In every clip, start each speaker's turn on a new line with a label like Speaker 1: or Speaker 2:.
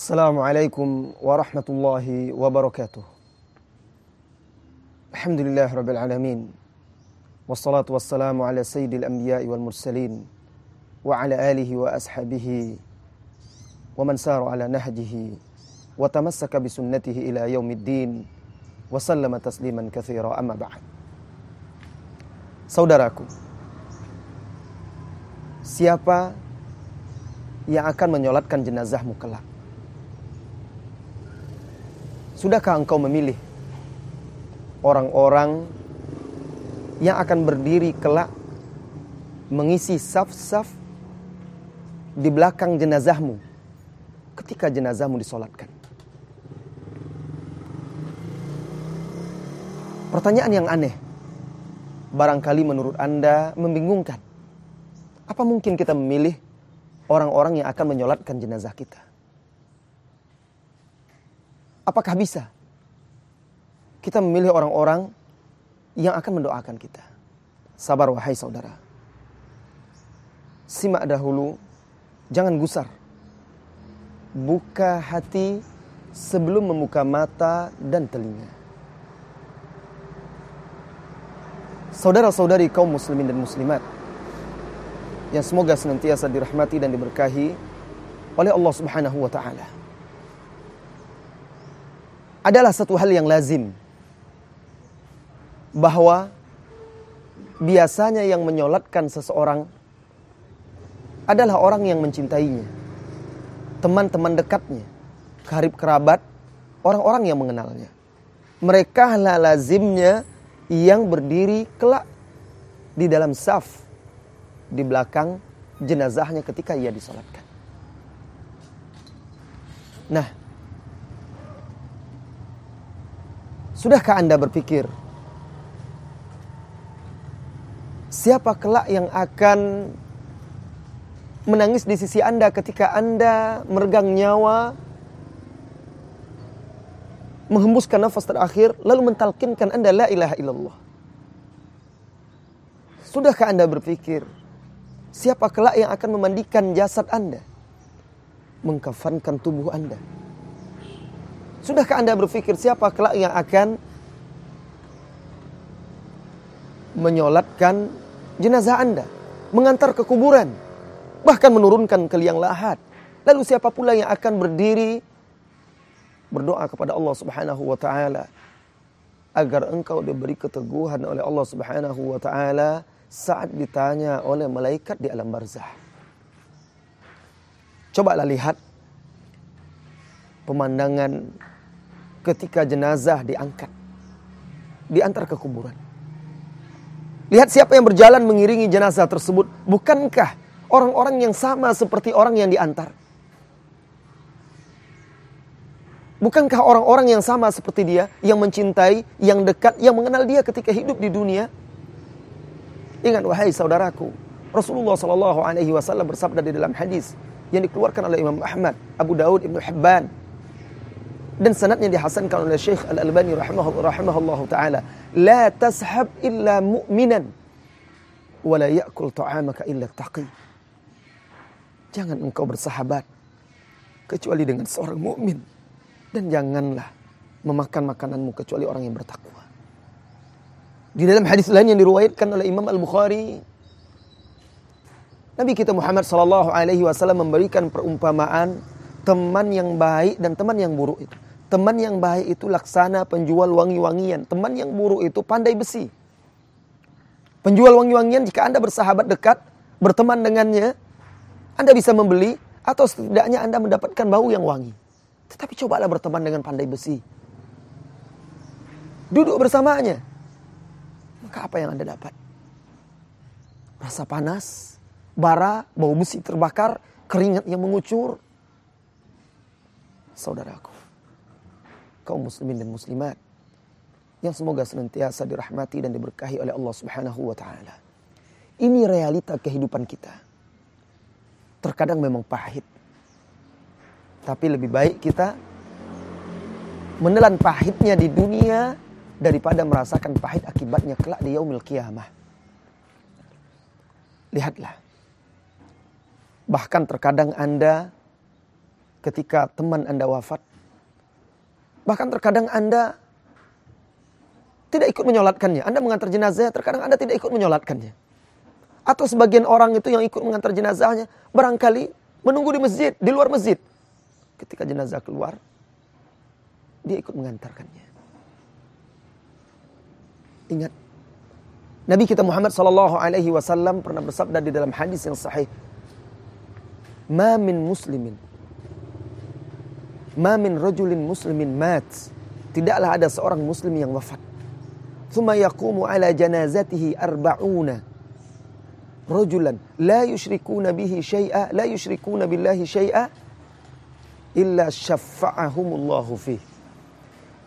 Speaker 1: السلام عليكم ورحمة الله وبركاته الحمد لله رب العالمين والصلاة والسلام على سيد الأنبياء والمرسلين وعلى آله وأصحابه ومن سار على نهجه وتمسك بسنته إلى يوم الدين وسلم تسليما كثيرا أما بعد Saudaraku, siapa yang akan menyolatkan jenazahmu kelak? Sudahkah engkau memilih orang-orang yang akan berdiri kelak mengisi saf-saf di belakang jenazahmu ketika jenazahmu disolatkan? Pertanyaan yang aneh barangkali menurut Anda membingungkan. Apa mungkin kita memilih orang-orang yang akan menyolatkan jenazah kita? Apakah bisa kita memilih orang-orang yang akan mendoakan kita? Sabar wahai saudara. Simak dahulu, jangan gusar. Buka hati sebelum membuka mata dan telinga. Saudara-saudari kaum muslimin dan muslimat yang semoga senantiasa dirahmati dan diberkahi oleh Allah Subhanahu wa taala. Adalah satu hal yang lazim bahwa biasanya yang menyolatkan seseorang adalah orang yang mencintainya, teman-teman dekatnya, karib kerabat, orang-orang yang mengenalnya. Mereka lah lazimnya yang berdiri kelak di dalam saf di belakang jenazahnya ketika ia disolatkan. Nah, sudahkah Anda berpikir siapa kelak yang akan menangis di sisi Anda ketika Anda meregang nyawa menghembuskan nafas terakhir lalu mentalkinkan Anda la ilaha illallah. Sudahkah Anda berpikir siapa kelak yang akan memandikan jasad Anda? Mengkafankan tubuh Anda. Sudahkah Anda berpikir siapa kelak yang akan menyolatkan jenazah Anda, mengantar ke kuburan, bahkan menurunkan ke liang lahat. Lalu siapa pula yang akan berdiri berdoa kepada Allah Subhanahu wa taala agar engkau diberi keteguhan oleh Allah Subhanahu wa taala saat ditanya oleh malaikat di alam barzah. Cobalah lihat pemandangan ketika jenazah diangkat diantar ke kuburan. Lihat siapa yang berjalan mengiringi jenazah tersebut. Bukankah orang-orang yang sama seperti orang yang diantar? Bukankah orang-orang yang sama seperti dia, yang mencintai, yang dekat, yang mengenal dia ketika hidup di dunia? Ingat wahai saudaraku, Rasulullah Shallallahu Alaihi Wasallam bersabda di dalam hadis yang dikeluarkan oleh Imam Ahmad, Abu Daud, Ibnu Hibban, dan sanadnya dihasankan oleh Syekh Al Albani rahimahullah, rahimahullah taala. La tashab illa mu'minan, wa la ya'kul ta'amaka illa taqi. Jangan engkau bersahabat kecuali dengan seorang mukmin dan janganlah memakan makananmu kecuali orang yang bertakwa. Di dalam hadis lain yang diriwayatkan oleh Imam Al-Bukhari, Nabi kita Muhammad sallallahu alaihi wasallam memberikan perumpamaan teman yang baik dan teman yang buruk itu. Teman yang baik itu laksana penjual wangi-wangian, teman yang buruk itu pandai besi. Penjual wangi-wangian jika Anda bersahabat dekat, berteman dengannya, Anda bisa membeli atau setidaknya Anda mendapatkan bau yang wangi. Tetapi cobalah berteman dengan pandai besi. Duduk bersamanya. Maka apa yang Anda dapat? Rasa panas, bara, bau besi terbakar, keringat yang mengucur. Saudaraku, kaum muslimin dan muslimat yang semoga senantiasa dirahmati dan diberkahi oleh Allah Subhanahu wa taala. Ini realita kehidupan kita. Terkadang memang pahit. Tapi lebih baik kita menelan pahitnya di dunia daripada merasakan pahit akibatnya kelak di yaumil qiyamah. Lihatlah. Bahkan terkadang Anda ketika teman Anda wafat. Bahkan terkadang Anda tidak ikut menyolatkannya. Anda mengantar jenazah, terkadang Anda tidak ikut menyolatkannya. Atau sebagian orang itu yang ikut mengantar jenazahnya, barangkali menunggu di masjid, di luar masjid. Ketika jenazah keluar, dia ikut mengantarkannya. Ingat, Nabi kita Muhammad sallallahu alaihi wasallam pernah bersabda di dalam hadis yang sahih, "Ma min muslimin ma min rajulin muslimin mat." Tidaklah ada seorang muslim yang wafat. Thumma yaqumu ala janazatihi arba'una rajulan la yushrikuna bihi syai'a la yushrikuna billahi syai'a illa syafa'ahumullahu fih.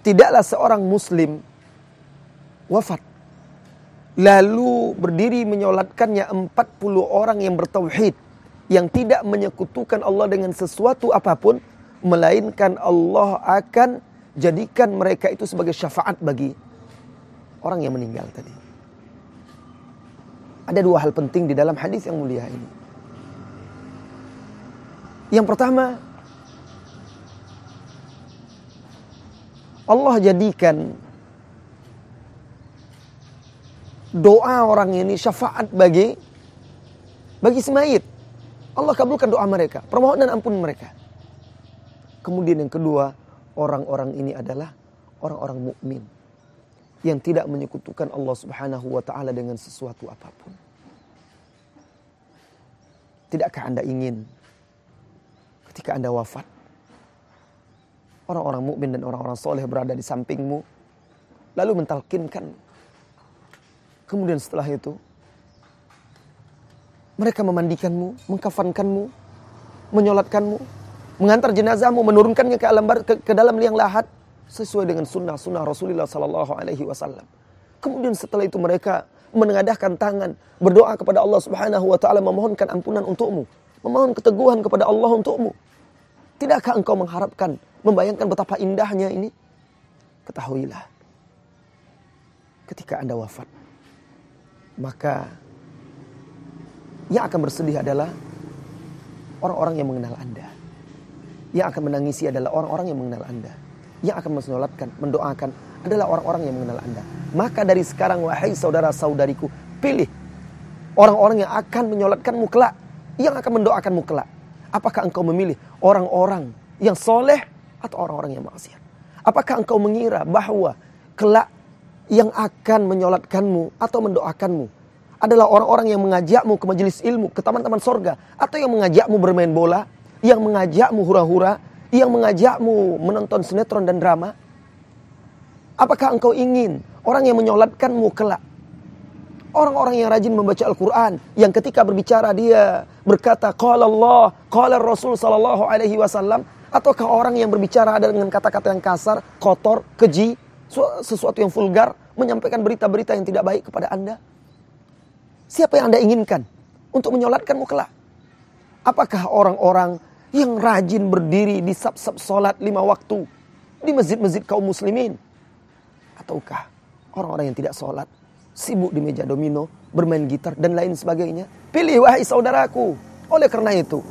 Speaker 1: Tidaklah seorang muslim wafat lalu berdiri menyolatkannya 40 orang yang bertauhid yang tidak menyekutukan Allah dengan sesuatu apa pun melainkan Allah akan jadikan mereka itu sebagai syafaat bagi orang yang meninggal tadi. Ada dua hal penting di dalam hadis yang mulia ini. Yang pertama, Allah jadikan doa orang ini syafaat bagi bagi semayit. Allah kabulkan doa mereka, permohonan ampun mereka. Kemudian yang kedua, orang-orang ini adalah orang-orang mukmin yang tidak menyekutukan Allah Subhanahu wa taala dengan sesuatu apa pun. Tidakkah Anda ingin ketika Anda wafat orang-orang mukmin dan orang-orang soleh berada di sampingmu lalu mentalkinkan kemudian setelah itu mereka memandikanmu, mengkafankanmu, menyolatkanmu, mengantar jenazahmu, menurunkannya ke, alam ke, ke dalam liang lahat sesuai dengan sunnah-sunnah Rasulullah Sallallahu Alaihi Wasallam. Kemudian setelah itu mereka menengadahkan tangan, berdoa kepada Allah Subhanahu Wa Taala, memohonkan ampunan untukmu, memohon keteguhan kepada Allah untukmu. Tidakkah engkau mengharapkan, membayangkan betapa indahnya ini? Ketahuilah, ketika anda wafat, maka yang akan bersedih adalah orang-orang yang mengenal anda. Yang akan menangisi adalah orang-orang yang mengenal Anda. Yang akan mensolatkan, mendoakan adalah orang-orang yang mengenal Anda. Maka dari sekarang wahai saudara-saudariku, pilih orang-orang yang akan menyolatkanmu kelak, yang akan mendoakanmu kelak. Apakah engkau memilih orang-orang yang soleh atau orang-orang yang maksiat? Apakah engkau mengira bahwa kelak yang akan menyolatkanmu atau mendoakanmu adalah orang-orang yang mengajakmu ke majelis ilmu, ke taman-taman sorga, atau yang mengajakmu bermain bola, yang mengajakmu hura-hura, yang mengajakmu menonton sinetron dan drama? Apakah engkau ingin orang yang menyolatkanmu kelak? Orang-orang yang rajin membaca Al-Quran, yang ketika berbicara dia berkata, Qala Allah, Qala Rasul Sallallahu Alaihi Wasallam, ataukah orang yang berbicara dengan kata-kata yang kasar, kotor, keji, sesuatu yang vulgar, menyampaikan berita-berita yang tidak baik kepada Anda? Siapa yang Anda inginkan untuk menyolatkanmu kelak? Apakah orang-orang yang rajin berdiri di sab-sab solat lima waktu di masjid-masjid kaum muslimin? Ataukah orang-orang yang tidak solat, sibuk di meja domino, bermain gitar dan lain sebagainya? Pilih wahai saudaraku. Oleh karena itu,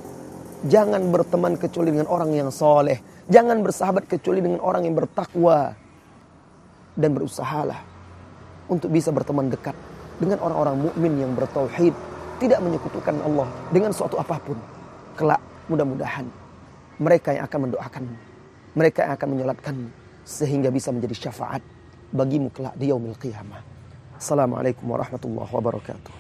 Speaker 1: jangan berteman kecuali dengan orang yang soleh. Jangan bersahabat kecuali dengan orang yang bertakwa. Dan berusahalah untuk bisa berteman dekat dengan orang-orang mukmin yang bertauhid, tidak menyekutukan Allah dengan suatu apa pun kelak Mudah-mudahan mereka yang akan mendoakan mereka yang akan menyolatkanmu sehingga bisa menjadi syafaat bagimu kelak di yaumil qiyamah. Assalamualaikum warahmatullahi wabarakatuh.